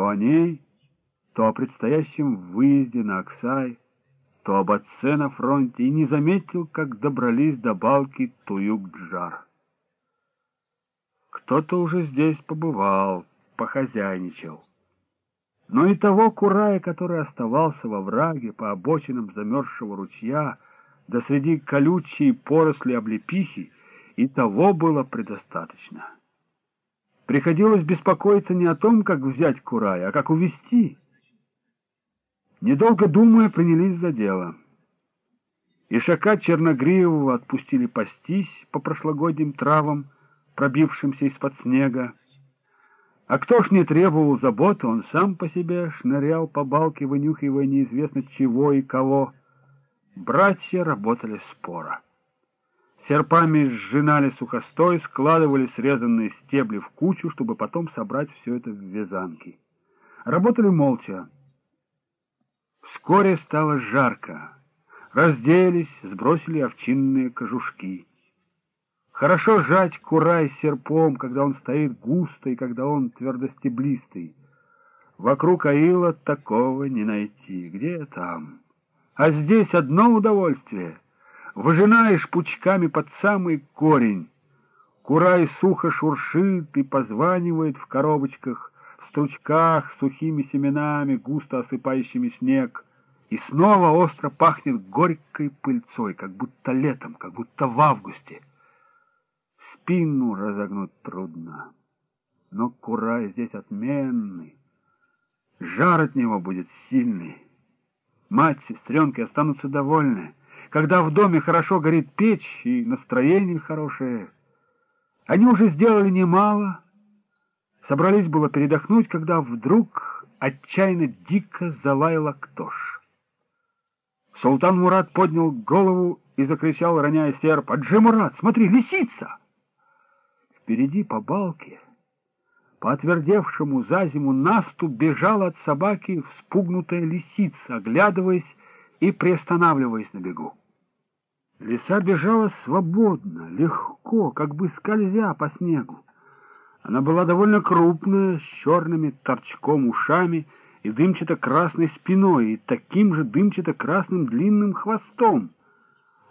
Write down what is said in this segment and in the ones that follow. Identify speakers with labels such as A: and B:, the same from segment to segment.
A: то о ней, то о предстоящем выезде на Оксай, то об отце на фронте, и не заметил, как добрались до балки Туюк-Джар. Кто-то уже здесь побывал, похозяйничал. Но и того курая, который оставался во враге по обочинам замерзшего ручья, да среди колючей поросли облепихи, и того было предостаточно. Приходилось беспокоиться не о том, как взять курая, а как увести. Недолго думая, принялись за дело. Ишака Черногривого отпустили пастись по прошлогодним травам, пробившимся из-под снега. А кто ж не требовал заботы, он сам по себе шнырял по балке, вынюхивая неизвестно чего и кого. Братья работали споро. Серпами сжинали сухостой, складывали срезанные стебли в кучу, чтобы потом собрать все это в вязанки. Работали молча. Вскоре стало жарко. Разделись, сбросили овчинные кожушки. Хорошо жать курай серпом, когда он стоит густо и когда он твердостеблистый. Вокруг аила такого не найти. Где там? А здесь одно удовольствие. Выжинаешь пучками под самый корень. Курай сухо шуршит и позванивает в коробочках, в стручках сухими семенами, густо осыпающими снег. И снова остро пахнет горькой пыльцой, как будто летом, как будто в августе спину разогнуть трудно. Но курай здесь отменный, жар от него будет сильный. Мать, сестренки останутся довольны, когда в доме хорошо горит печь и настроение хорошее. Они уже сделали немало, собрались было передохнуть, когда вдруг отчаянно дико залаял Актош. Султан Мурат поднял голову и закричал, роняя серп, «Аджи Мурат, смотри, лисица!» Впереди по балке, по отвердевшему за зиму насту бежала от собаки вспугнутая лисица, оглядываясь и приостанавливаясь на бегу. Лиса бежала свободно, легко, как бы скользя по снегу. Она была довольно крупная, с черными торчком ушами и дымчато-красной спиной, и таким же дымчато-красным длинным хвостом.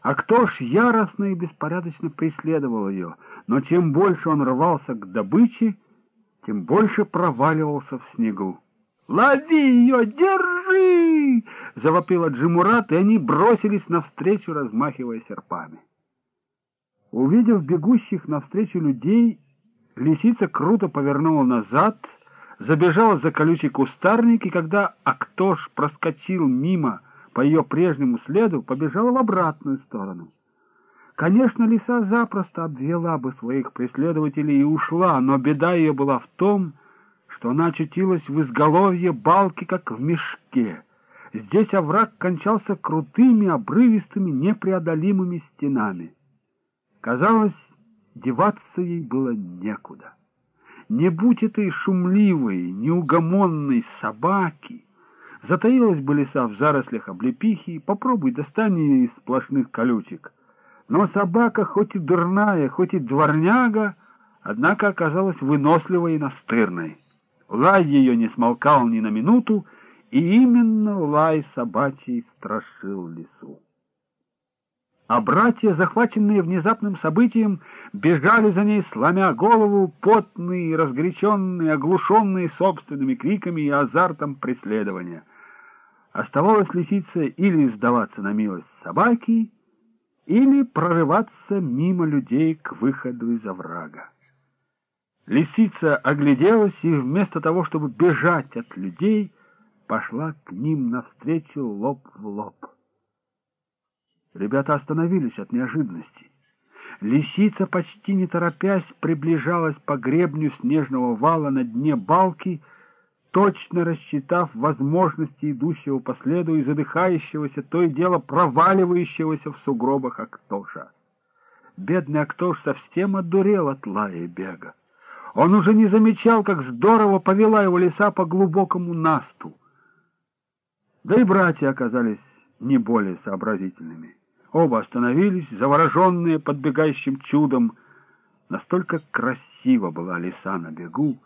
A: А кто ж яростно и беспорядочно преследовал ее, но чем больше он рвался к добыче, тем больше проваливался в снегу. «Лови ее! Держи!» — завопила Джимурат, и они бросились навстречу, размахивая серпами. Увидев бегущих навстречу людей, лисица круто повернула назад, забежала за колючий кустарник, и когда Актош проскочил мимо по ее прежнему следу, побежала в обратную сторону. Конечно, лиса запросто обвела бы своих преследователей и ушла, но беда ее была в том, что она очутилась в изголовье балки, как в мешке. Здесь овраг кончался крутыми, обрывистыми, непреодолимыми стенами. Казалось, деваться ей было некуда. Не будь этой шумливой, неугомонной собаки, затаилась бы лиса в зарослях облепихи, попробуй достань ее из сплошных колючек — но собака, хоть и дурная, хоть и дворняга, однако оказалась выносливой и настырной. Лай ее не смолкал ни на минуту, и именно лай собачий страшил лесу. А братья, захваченные внезапным событием, бежали за ней, сломя голову, потные, разгоряченные, оглушенные собственными криками и азартом преследования. Оставалось лисице или сдаваться на милость собаки, или прорываться мимо людей к выходу из оврага. Лисица огляделась и вместо того, чтобы бежать от людей, пошла к ним навстречу лоб в лоб. Ребята остановились от неожиданности. Лисица, почти не торопясь, приближалась по гребню снежного вала на дне балки, точно рассчитав возможности идущего по следу и задыхающегося, то и дело проваливающегося в сугробах Актоша. Бедный Актош совсем одурел от лая бега. Он уже не замечал, как здорово повела его леса по глубокому насту. Да и братья оказались не более сообразительными. Оба остановились, завороженные подбегающим чудом. Настолько красиво была лиса на бегу,